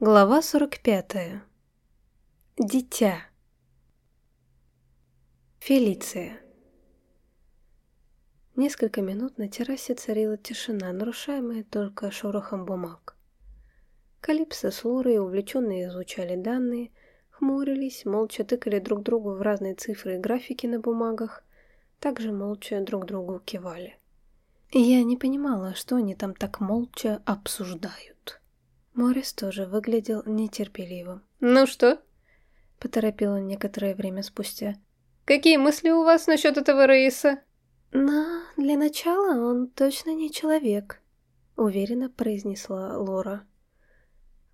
Глава 45. Дитя. Фелиция. Несколько минут на террасе царила тишина, нарушаемая только шорохом бумаг. Калипсо с Лорой, увлеченные изучали данные, хмурились, молча тыкали друг другу в разные цифры и графики на бумагах, также молча друг другу кивали. Я не понимала, что они там так молча обсуждают. Морис тоже выглядел нетерпеливым. «Ну что?» — поторопил он некоторое время спустя. «Какие мысли у вас насчет этого рейса?» «Но для начала он точно не человек», — уверенно произнесла Лора.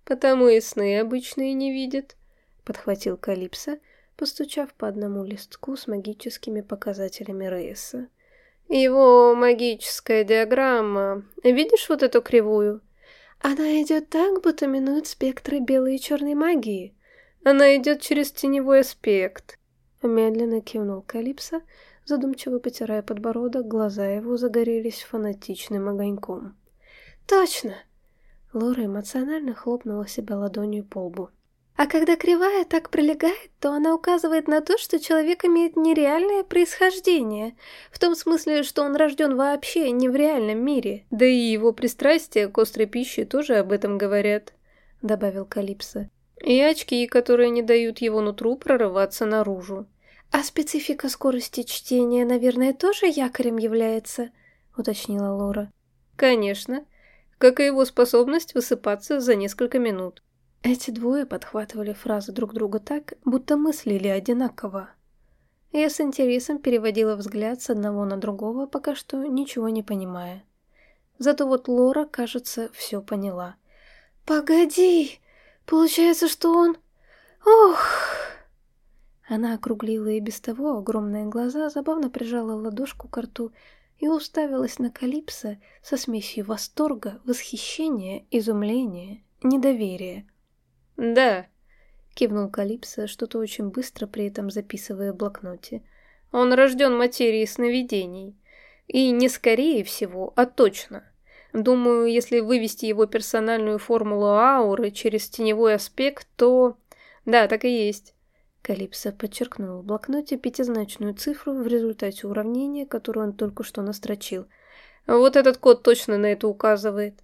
«Потому и сны обычные не видят», — подхватил Калипсо, постучав по одному листку с магическими показателями рейса. «Его магическая диаграмма. Видишь вот эту кривую?» Она идет так, будто минует спектры белой и черной магии. Она идет через теневой аспект. Медленно кивнул Калипсо, задумчиво потирая подбородок, глаза его загорелись фанатичным огоньком. «Точно!» Лора эмоционально хлопнула себя ладонью по лбу. А когда кривая так прилегает, то она указывает на то, что человек имеет нереальное происхождение, в том смысле, что он рожден вообще не в реальном мире. Да и его пристрастия к острой пище тоже об этом говорят, — добавил Калипсо. И очки, которые не дают его нутру прорываться наружу. А специфика скорости чтения, наверное, тоже якорем является, — уточнила Лора. Конечно, как и его способность высыпаться за несколько минут. Эти двое подхватывали фразы друг друга так, будто мыслили одинаково. Я с интересом переводила взгляд с одного на другого, пока что ничего не понимая. Зато вот Лора, кажется, все поняла. «Погоди! Получается, что он... Ох!» Она округлила и без того огромные глаза, забавно прижала ладошку к рту и уставилась на Калипсо со смесью восторга, восхищения, изумления, недоверия. «Да», — кивнул Калипсо, что-то очень быстро при этом записывая в блокноте. «Он рожден материей сновидений. И не скорее всего, а точно. Думаю, если вывести его персональную формулу ауры через теневой аспект, то... Да, так и есть». Калипсо подчеркнул в блокноте пятизначную цифру в результате уравнения, которую он только что настрочил. «Вот этот код точно на это указывает».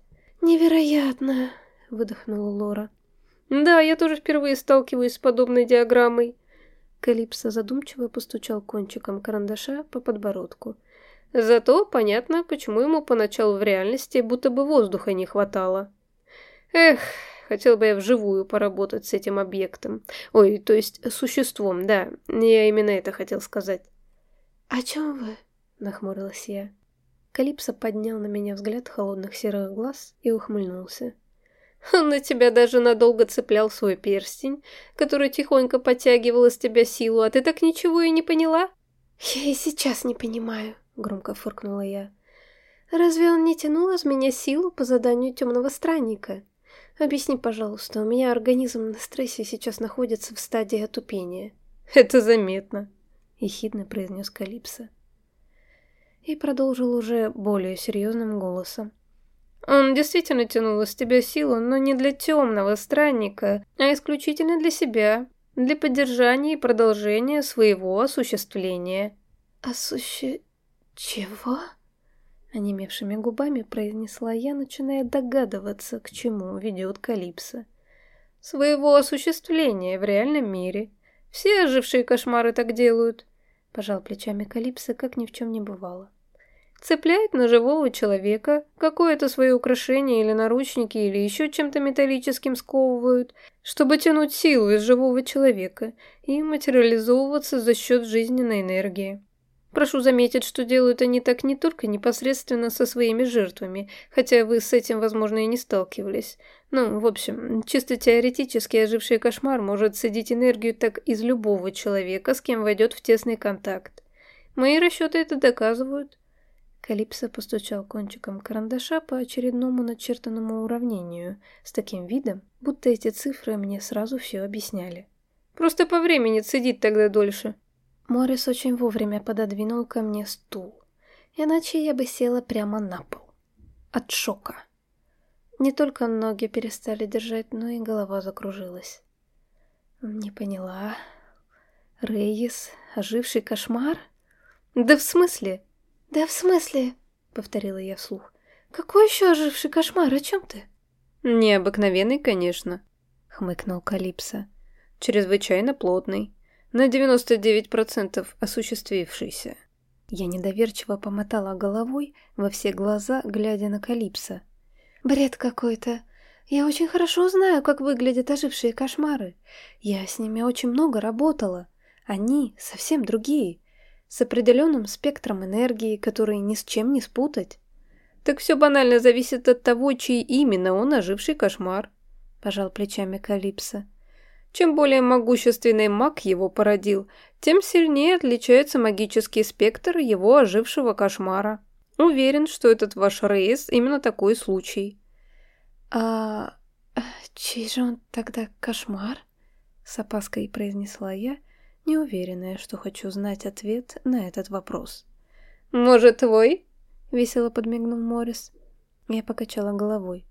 «Невероятно!» — выдохнула Лора. Да, я тоже впервые сталкиваюсь с подобной диаграммой. Калипсо задумчиво постучал кончиком карандаша по подбородку. Зато понятно, почему ему поначалу в реальности будто бы воздуха не хватало. Эх, хотел бы я вживую поработать с этим объектом. Ой, то есть существом, да, я именно это хотел сказать. «О чем вы?» — нахмурилась я. Калипсо поднял на меня взгляд холодных серых глаз и ухмыльнулся. Он на тебя даже надолго цеплял свой перстень, который тихонько подтягивал из тебя силу, а ты так ничего и не поняла? Я и сейчас не понимаю, громко фыркнула я. Разве он не тянул из меня силу по заданию темного странника? Объясни, пожалуйста, у меня организм на стрессе сейчас находится в стадии отупения. Это заметно, ехидно произнес Калипсо. И продолжил уже более серьезным голосом. Он действительно тянул из тебя силу, но не для темного странника, а исключительно для себя, для поддержания и продолжения своего осуществления. Осуще... чего? Онемевшими губами произнесла я, начиная догадываться, к чему ведет Калипсо. Своего осуществления в реальном мире. Все ожившие кошмары так делают. Пожал плечами Калипсо, как ни в чем не бывало цепляет на живого человека, какое-то свое украшение или наручники, или еще чем-то металлическим сковывают, чтобы тянуть силу из живого человека и материализовываться за счет жизненной энергии. Прошу заметить, что делают они так не только непосредственно со своими жертвами, хотя вы с этим, возможно, и не сталкивались. Ну, в общем, чисто теоретически оживший кошмар может садить энергию так из любого человека, с кем войдет в тесный контакт. Мои расчеты это доказывают. Калипсо постучал кончиком карандаша по очередному начертанному уравнению, с таким видом, будто эти цифры мне сразу все объясняли. «Просто по времени цедит тогда дольше». Морис очень вовремя пододвинул ко мне стул, иначе я бы села прямо на пол. От шока. Не только ноги перестали держать, но и голова закружилась. Не поняла. Рейс, оживший кошмар? Да в смысле? Да в смысле? Повторила я вслух. Какой еще оживший кошмар? О чем ты? Необыкновенный, конечно, хмыкнул Калипсо. Чрезвычайно плотный. На 99% осуществившийся. Я недоверчиво помотала головой во все глаза, глядя на Калипсо. «Бред какой-то. Я очень хорошо знаю, как выглядят ожившие кошмары. Я с ними очень много работала. Они совсем другие, с определенным спектром энергии, который ни с чем не спутать». «Так все банально зависит от того, чей именно он оживший кошмар», – пожал плечами Калипсо. Чем более могущественный маг его породил, тем сильнее отличается магический спектр его ожившего кошмара. Уверен, что этот ваш рейс именно такой случай. «А чей же он тогда кошмар?» С опаской произнесла я, неуверенная, что хочу знать ответ на этот вопрос. «Может, твой?» — весело подмигнул Морис. Я покачала головой.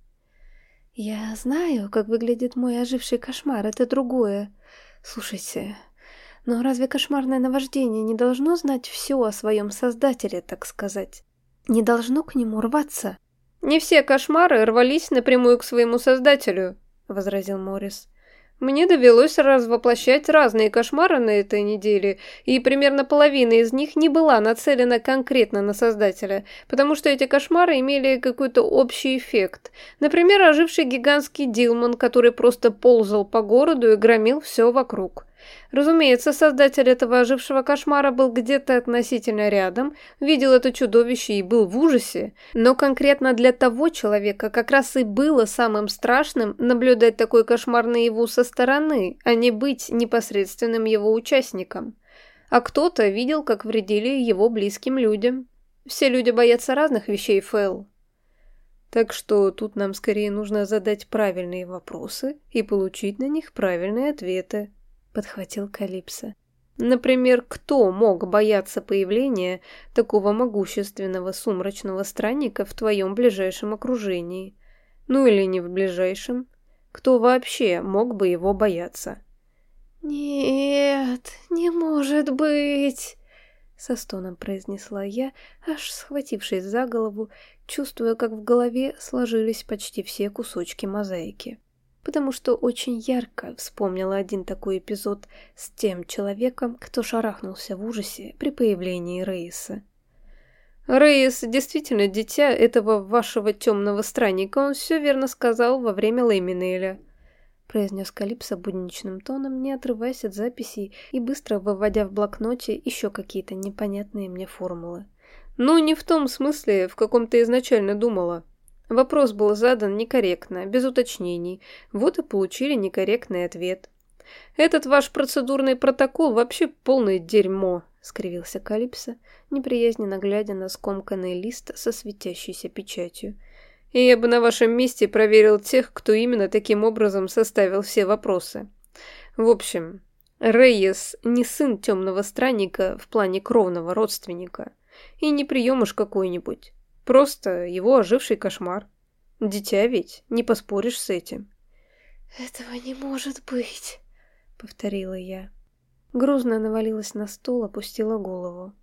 «Я знаю, как выглядит мой оживший кошмар, это другое. Слушайте, но разве кошмарное наваждение не должно знать все о своем создателе, так сказать? Не должно к нему рваться?» «Не все кошмары рвались напрямую к своему создателю», — возразил Морис. Мне довелось развоплощать разные кошмары на этой неделе, и примерно половина из них не была нацелена конкретно на создателя, потому что эти кошмары имели какой-то общий эффект. Например, оживший гигантский Дилман, который просто ползал по городу и громил все вокруг. Разумеется, создатель этого ожившего кошмара был где-то относительно рядом, видел это чудовище и был в ужасе, но конкретно для того человека как раз и было самым страшным наблюдать такой кошмар наяву со стороны, а не быть непосредственным его участником. А кто-то видел, как вредили его близким людям. Все люди боятся разных вещей, Фэл. Так что тут нам скорее нужно задать правильные вопросы и получить на них правильные ответы. — подхватил Калипсо. Например, кто мог бояться появления такого могущественного сумрачного странника в твоем ближайшем окружении? Ну или не в ближайшем? Кто вообще мог бы его бояться? «Нет, не может быть!» Со стоном произнесла я, аж схватившись за голову, чувствуя, как в голове сложились почти все кусочки мозаики потому что очень ярко вспомнила один такой эпизод с тем человеком, кто шарахнулся в ужасе при появлении Рейса. Рейс действительно дитя этого вашего темного странника, он все верно сказал во время Лейминеля, произнес Калипсо будничным тоном, не отрываясь от записей и быстро выводя в блокноте еще какие-то непонятные мне формулы. Ну, не в том смысле, в каком ты изначально думала. Вопрос был задан некорректно, без уточнений. Вот и получили некорректный ответ. «Этот ваш процедурный протокол вообще полное дерьмо», — скривился Калипсо, неприязненно глядя на скомканный лист со светящейся печатью. «И я бы на вашем месте проверил тех, кто именно таким образом составил все вопросы. В общем, Рейес не сын темного странника в плане кровного родственника. И не приемыш какой-нибудь. Просто его оживший кошмар. Дитя ведь, не поспоришь с этим. «Этого не может быть», — повторила я. Грузно навалилась на стол, опустила голову.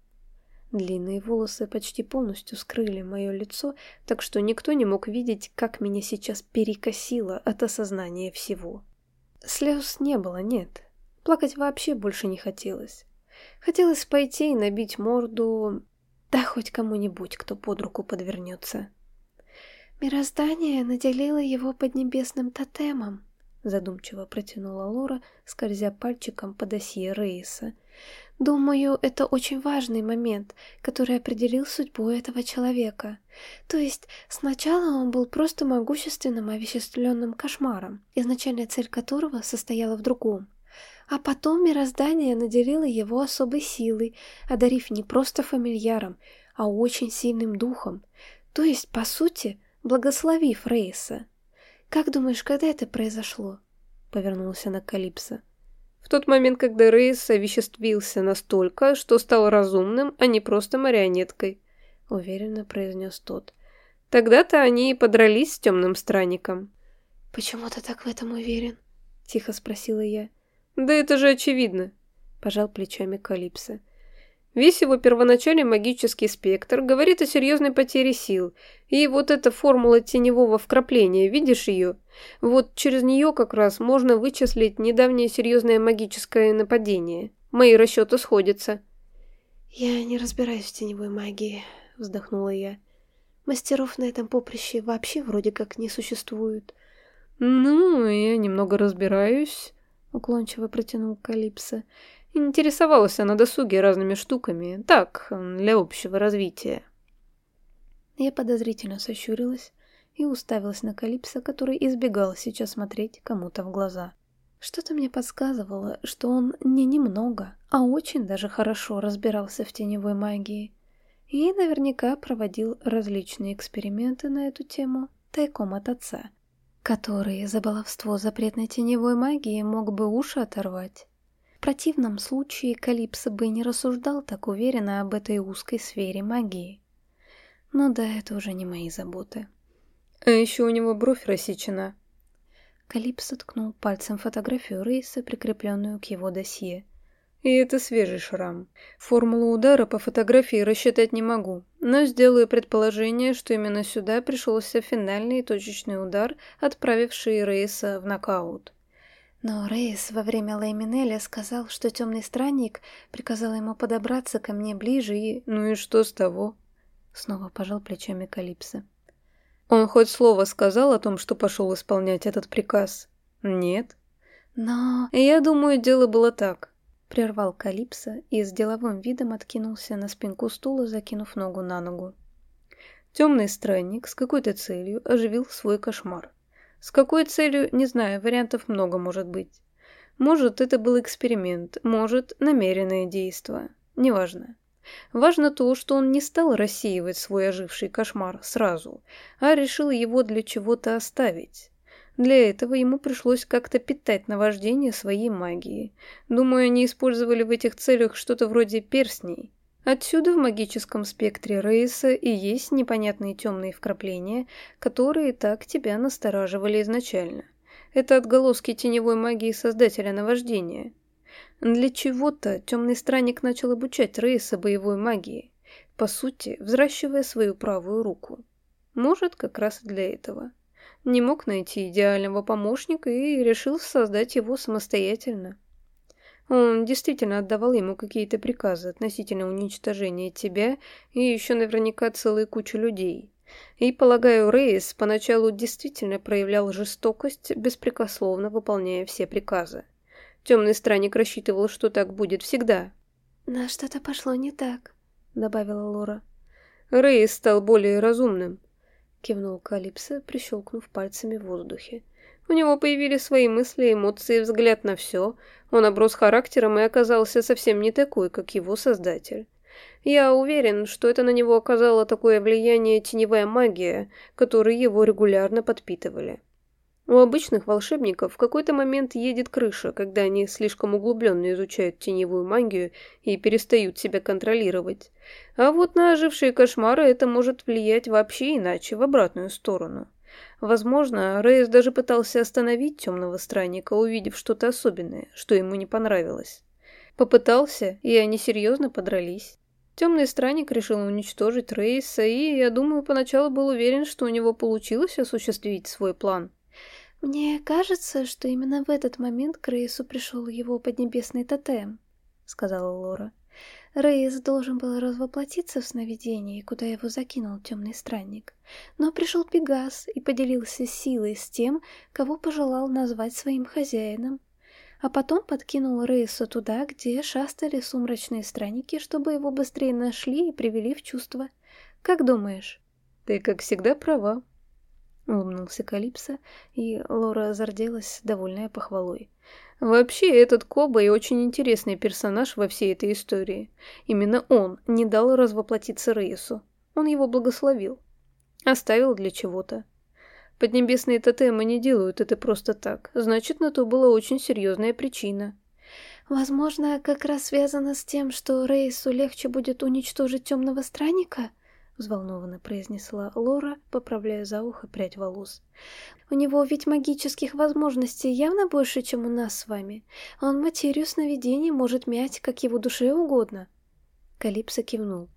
Длинные волосы почти полностью скрыли мое лицо, так что никто не мог видеть, как меня сейчас перекосило от осознания всего. Слез не было, нет. Плакать вообще больше не хотелось. Хотелось пойти и набить морду да хоть кому-нибудь, кто под руку подвернется. Мироздание наделило его поднебесным тотемом, задумчиво протянула Лора, скользя пальчиком по досье Рейса. Думаю, это очень важный момент, который определил судьбу этого человека. То есть, сначала он был просто могущественным овеществленным кошмаром, изначальная цель которого состояла в другом. А потом мироздание наделило его особой силой, одарив не просто фамильяром, а очень сильным духом, то есть, по сути, благословив Рейса. «Как думаешь, когда это произошло?» — повернулся на Калипсо. «В тот момент, когда Рейс овеществился настолько, что стал разумным, а не просто марионеткой», — уверенно произнес тот. Тогда-то они и подрались с темным странником. «Почему ты так в этом уверен?» — тихо спросила я. «Да это же очевидно», — пожал плечами Калипсо. Весь его первоначальный магический спектр говорит о серьезной потере сил. И вот эта формула теневого вкрапления, видишь ее? Вот через нее как раз можно вычислить недавнее серьезное магическое нападение. Мои расчеты сходятся. «Я не разбираюсь в теневой магии», — вздохнула я. «Мастеров на этом поприще вообще вроде как не существует». «Ну, я немного разбираюсь», — уклончиво протянул Калипсо. Интересовалась она досуге разными штуками, так, для общего развития. Я подозрительно сощурилась и уставилась на Калипсо, который избегал сейчас смотреть кому-то в глаза. Что-то мне подсказывало, что он не немного, а очень даже хорошо разбирался в теневой магии и наверняка проводил различные эксперименты на эту тему тайком от отца, который за баловство запретной теневой магии мог бы уши оторвать. В противном случае Калипсо бы не рассуждал так уверенно об этой узкой сфере магии. Но да, это уже не мои заботы. А еще у него бровь рассечена. Калипсо ткнул пальцем фотографию Рейса, прикрепленную к его досье. И это свежий шрам. Формулу удара по фотографии рассчитать не могу, но сделаю предположение, что именно сюда пришелся финальный точечный удар, отправивший Рейса в нокаут. Но Рейс во время Лейминеля сказал, что темный странник приказал ему подобраться ко мне ближе и... Ну и что с того? Снова пожал плечами Калипсо. Он хоть слово сказал о том, что пошел исполнять этот приказ? Нет. Но... Я думаю, дело было так. Прервал Калипсо и с деловым видом откинулся на спинку стула, закинув ногу на ногу. Темный странник с какой-то целью оживил свой кошмар. С какой целью, не знаю, вариантов много может быть. Может, это был эксперимент, может, намеренное действо. Неважно. Важно то, что он не стал рассеивать свой оживший кошмар сразу, а решил его для чего-то оставить. Для этого ему пришлось как-то питать наваждение своей магией. Думаю, они использовали в этих целях что-то вроде перстней. Отсюда в магическом спектре Рейса и есть непонятные темные вкрапления, которые так тебя настораживали изначально. Это отголоски теневой магии создателя наваждения. Для чего-то темный странник начал обучать Рейса боевой магии, по сути, взращивая свою правую руку. Может, как раз для этого. Не мог найти идеального помощника и решил создать его самостоятельно. Он действительно отдавал ему какие-то приказы относительно уничтожения тебя и еще наверняка целую кучу людей. И, полагаю, Рейс поначалу действительно проявлял жестокость, беспрекословно выполняя все приказы. Темный странник рассчитывал, что так будет всегда. «Но что-то пошло не так», — добавила Лора. Рейс стал более разумным, — кивнул Калипсо, прищелкнув пальцами в воздухе. У него появились свои мысли, эмоции, взгляд на все. Он оброс характером и оказался совсем не такой, как его создатель. Я уверен, что это на него оказало такое влияние теневая магия, которой его регулярно подпитывали. У обычных волшебников в какой-то момент едет крыша, когда они слишком углубленно изучают теневую магию и перестают себя контролировать. А вот на ожившие кошмары это может влиять вообще иначе, в обратную сторону. Возможно, Рейс даже пытался остановить темного странника, увидев что-то особенное, что ему не понравилось. Попытался, и они серьезно подрались. Темный странник решил уничтожить Рейса, и, я думаю, поначалу был уверен, что у него получилось осуществить свой план. «Мне кажется, что именно в этот момент к Рейсу пришел его поднебесный тотем», — сказала Лора. Рейс должен был развоплотиться в сновидении, куда его закинул темный странник. Но пришел Пегас и поделился силой с тем, кого пожелал назвать своим хозяином. А потом подкинул Рейса туда, где шастали сумрачные странники, чтобы его быстрее нашли и привели в чувство. Как думаешь? Ты, как всегда, права, — улыбнулся Калипсо, и Лора зарделась, довольная похвалой. Вообще, этот Кобай очень интересный персонаж во всей этой истории. Именно он не дал развоплотиться Рейсу. Он его благословил. Оставил для чего-то. Поднебесные тотемы не делают это просто так. Значит, на то была очень серьезная причина. Возможно, как раз связано с тем, что Рейсу легче будет уничтожить темного странника? — взволнованно произнесла Лора, поправляя за ухо прядь волос. «У него ведь магических возможностей явно больше, чем у нас с вами. Он материю сновидений может мять, как его душе угодно». Калипсо кивнул.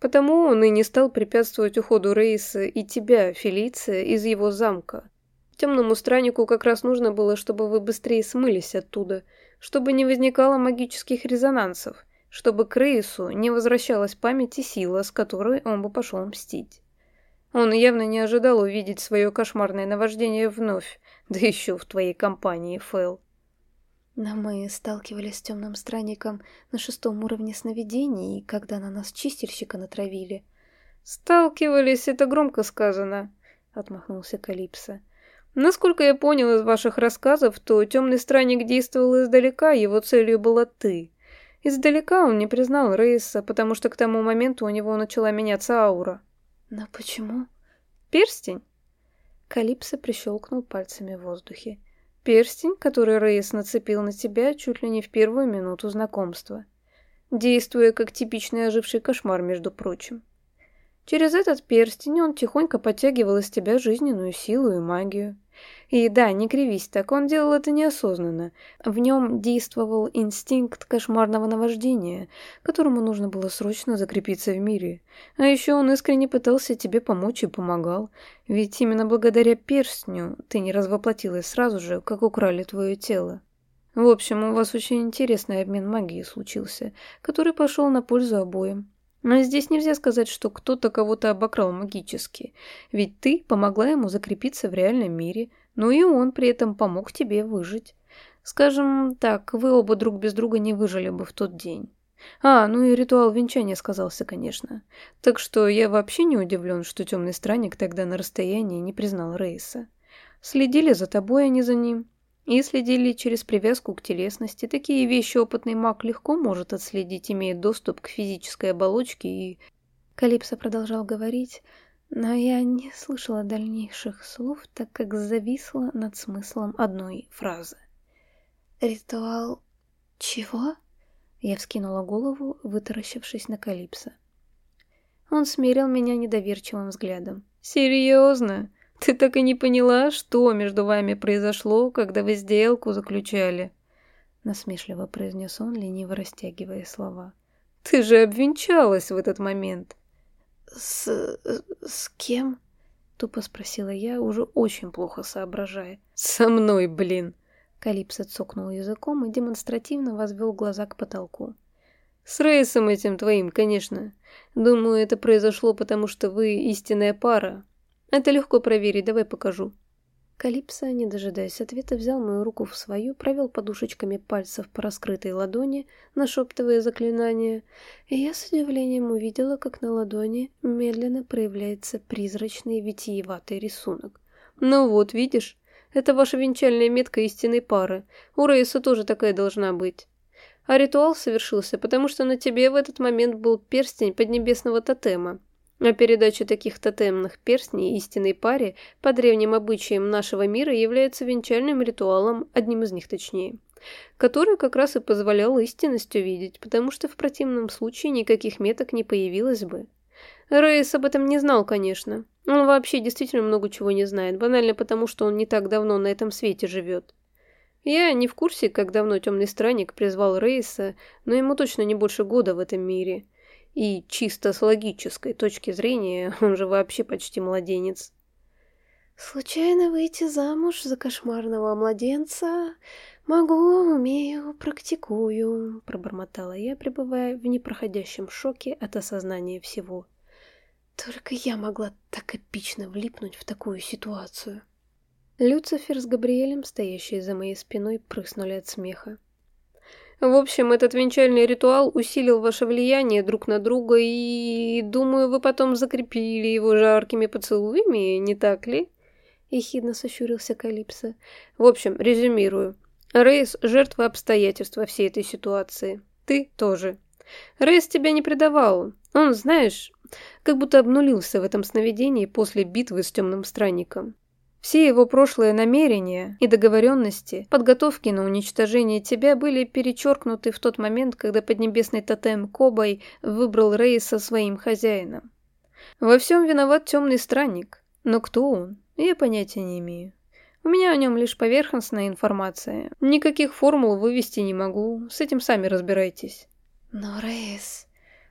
«Потому он и не стал препятствовать уходу Рейса и тебя, Фелиция, из его замка. Темному страннику как раз нужно было, чтобы вы быстрее смылись оттуда, чтобы не возникало магических резонансов чтобы к Рейсу не возвращалась память и сила, с которой он бы пошел мстить. Он явно не ожидал увидеть свое кошмарное наваждение вновь, да еще в твоей компании, Фэл. Но мы сталкивались с темным странником на шестом уровне сновидений, когда на нас чистильщика натравили. «Сталкивались, это громко сказано», — отмахнулся Калипсо. «Насколько я понял из ваших рассказов, то темный странник действовал издалека, его целью была ты. Издалека он не признал Рейса, потому что к тому моменту у него начала меняться аура. Но почему? Перстень? Калипсо прищелкнул пальцами в воздухе. Перстень, который Рейс нацепил на тебя чуть ли не в первую минуту знакомства. Действуя как типичный оживший кошмар, между прочим. Через этот перстень он тихонько подтягивал из тебя жизненную силу и магию. И да, не кривись так, он делал это неосознанно. В нем действовал инстинкт кошмарного наваждения, которому нужно было срочно закрепиться в мире. А еще он искренне пытался тебе помочь и помогал. Ведь именно благодаря перстню ты не развоплотилась сразу же, как украли твое тело. В общем, у вас очень интересный обмен магией случился, который пошел на пользу обоим. Но здесь нельзя сказать, что кто-то кого-то обокрал магически, ведь ты помогла ему закрепиться в реальном мире, ну и он при этом помог тебе выжить. Скажем так, вы оба друг без друга не выжили бы в тот день. А, ну и ритуал венчания сказался, конечно. Так что я вообще не удивлен, что темный странник тогда на расстоянии не признал Рейса. Следили за тобой, а не за ним. И следили через привязку к телесности. Такие вещи опытный маг легко может отследить, имея доступ к физической оболочке и... Калипсо продолжал говорить, но я не слышала дальнейших слов, так как зависла над смыслом одной фразы. «Ритуал... чего?» Я вскинула голову, вытаращившись на Калипсо. Он смерил меня недоверчивым взглядом. «Серьезно? Ты так и не поняла, что между вами произошло, когда вы сделку заключали?» Насмешливо произнес он, лениво растягивая слова. «Ты же обвенчалась в этот момент!» «С... с кем?» — тупо спросила я, уже очень плохо соображая. «Со мной, блин!» Калипсо цокнул языком и демонстративно возвел глаза к потолку. «С Рейсом этим твоим, конечно. Думаю, это произошло, потому что вы истинная пара. Это легко проверить, давай покажу». Калипсо, не дожидаясь ответа, взял мою руку в свою, провел подушечками пальцев по раскрытой ладони, нашептывая заклинание, и я с удивлением увидела, как на ладони медленно проявляется призрачный витиеватый рисунок. «Ну вот, видишь, это ваша венчальная метка истинной пары. У Рейса тоже такая должна быть». А ритуал совершился, потому что на тебе в этот момент был перстень поднебесного тотема, а передача таких тотемных перстней истинной паре по древним обычаям нашего мира является венчальным ритуалом, одним из них точнее, который как раз и позволял истинность увидеть, потому что в противном случае никаких меток не появилось бы. Рейс об этом не знал, конечно. Он вообще действительно много чего не знает, банально потому, что он не так давно на этом свете живет. Я не в курсе, как давно темный странник призвал Рейса, но ему точно не больше года в этом мире – и чисто с логической точки зрения, он же вообще почти младенец. «Случайно выйти замуж за кошмарного младенца? Могу, умею, практикую», — пробормотала я, пребывая в непроходящем шоке от осознания всего. Только я могла так эпично влипнуть в такую ситуацию. Люцифер с Габриэлем, стоящие за моей спиной, прыснули от смеха. В общем, этот венчальный ритуал усилил ваше влияние друг на друга, и, думаю, вы потом закрепили его жаркими поцелуями, не так ли?» Ехидно сощурился Калипсо. «В общем, резюмирую. Рейс – жертва обстоятельств во всей этой ситуации. Ты тоже. Рейс тебя не предавал. Он, знаешь, как будто обнулился в этом сновидении после битвы с темным странником. Все его прошлые намерения и договоренности, подготовки на уничтожение тебя были перечеркнуты в тот момент, когда поднебесный тотем Кобай выбрал Рейса своим хозяином. Во всем виноват темный странник. Но кто он, я понятия не имею. У меня о нем лишь поверхностная информация. Никаких формул вывести не могу. С этим сами разбирайтесь. Но Рейс...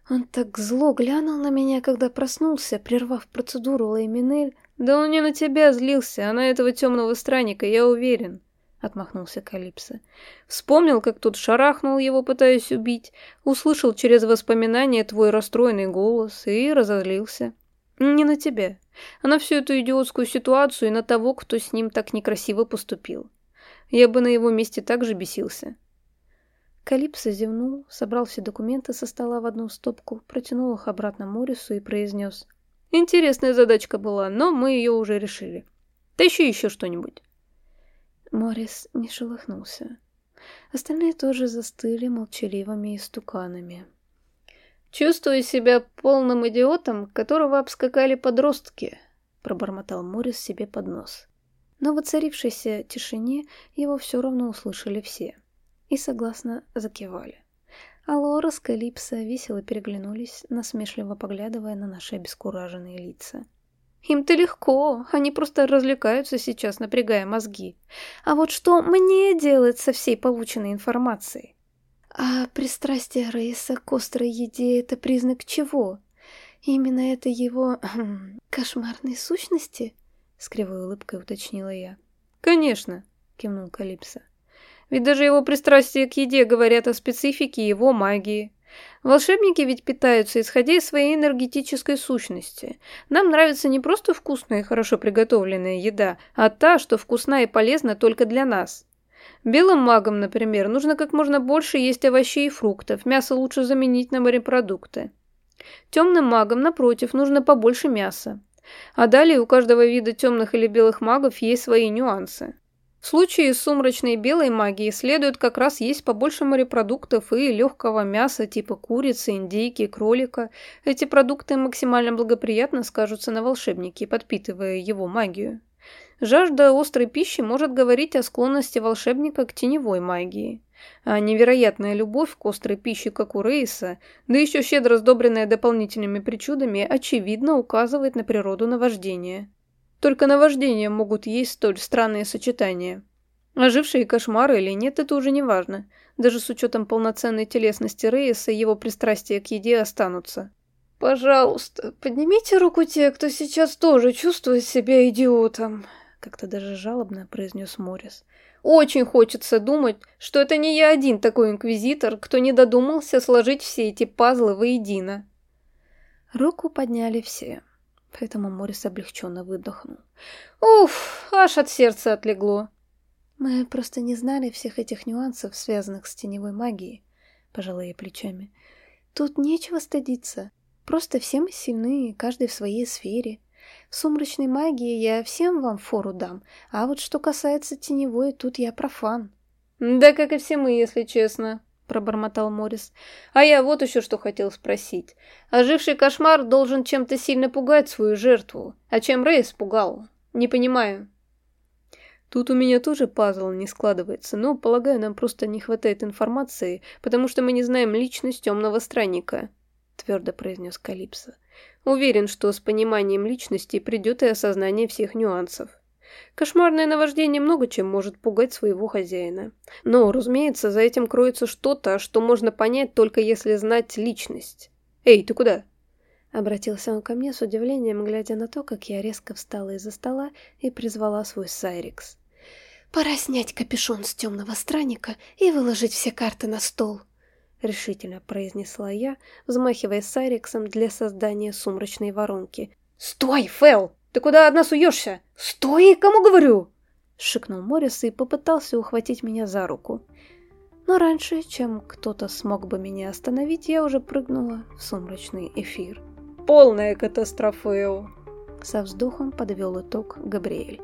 Он так зло глянул на меня, когда проснулся, прервав процедуру Лейминель. Да он не на тебя злился, а на этого темного странника, я уверен. — отмахнулся Калипсо. «Вспомнил, как тут шарахнул его, пытаясь убить, услышал через воспоминания твой расстроенный голос и разозлился. Не на тебя, а на всю эту идиотскую ситуацию и на того, кто с ним так некрасиво поступил. Я бы на его месте так же бесился». Калипсо зевнул, собрал все документы со стола в одну стопку, протянул их обратно Морису и произнес. «Интересная задачка была, но мы ее уже решили. Тащи еще что-нибудь». Морис не шелохнулся. Остальные тоже застыли молчаливыми истуканами. «Чувствую себя полным идиотом, которого обскакали подростки», — пробормотал Морис себе под нос. Но в оцарившейся тишине его все равно услышали все и согласно закивали. А Лора с Калипсо весело переглянулись, насмешливо поглядывая на наши обескураженные лица. Им-то легко, они просто развлекаются сейчас, напрягая мозги. А вот что мне делать со всей полученной информацией? А пристрастие Рейса к острой еде — это признак чего? Именно это его хм, кошмарной сущности? С кривой улыбкой уточнила я. Конечно, кивнул Калипсо. Ведь даже его пристрастие к еде говорят о специфике его магии. Волшебники ведь питаются, исходя из своей энергетической сущности. Нам нравится не просто вкусная и хорошо приготовленная еда, а та, что вкусна и полезна только для нас. Белым магам, например, нужно как можно больше есть овощей и фруктов, мясо лучше заменить на морепродукты. Темным магам, напротив, нужно побольше мяса. А далее у каждого вида темных или белых магов есть свои нюансы. В случае с сумрачной белой магией следует как раз есть побольше морепродуктов и легкого мяса типа курицы, индейки, кролика. Эти продукты максимально благоприятно скажутся на волшебнике, подпитывая его магию. Жажда острой пищи может говорить о склонности волшебника к теневой магии. А невероятная любовь к острой пище, как у Рейса, да еще щедро сдобренная дополнительными причудами, очевидно указывает на природу наваждения. Только наваждения могут есть столь странные сочетания. Ожившие кошмары или нет, это уже не важно. Даже с учетом полноценной телесности Рейса, его пристрастия к еде останутся. «Пожалуйста, поднимите руку те, кто сейчас тоже чувствует себя идиотом», — как-то даже жалобно произнес Морис. «Очень хочется думать, что это не я один такой инквизитор, кто не додумался сложить все эти пазлы воедино». Руку подняли все поэтому Морис облегченно выдохнул. «Уф, аж от сердца отлегло!» «Мы просто не знали всех этих нюансов, связанных с теневой магией», — пожала я плечами. «Тут нечего стыдиться. Просто все мы сильны, каждый в своей сфере. В сумрачной магии я всем вам фору дам, а вот что касается теневой, тут я профан». «Да как и все мы, если честно», — пробормотал Морис. «А я вот еще что хотел спросить. Оживший кошмар должен чем-то сильно пугать свою жертву. А чем Рэй испугал? Не понимаю». Тут у меня тоже пазл не складывается, но, полагаю, нам просто не хватает информации, потому что мы не знаем личность темного странника», — твердо произнес Калипсо. «Уверен, что с пониманием личности придет и осознание всех нюансов». Кошмарное наваждение много чем может пугать своего хозяина. Но, разумеется, за этим кроется что-то, что можно понять только если знать личность. «Эй, ты куда?» Обратился он ко мне с удивлением, глядя на то, как я резко встала из-за стола и призвала свой Сайрикс. «Пора снять капюшон с темного странника и выложить все карты на стол», — решительно произнесла я, взмахивая Сайриксом для создания сумрачной воронки. «Стой, Фэл!» Ты куда от нас уешься? Стой, кому говорю!» Шикнул Моррис и попытался ухватить меня за руку. Но раньше, чем кто-то смог бы меня остановить, я уже прыгнула в сумрачный эфир. «Полная катастрофа, Эо!» Со вздохом подвел итог Габриэль.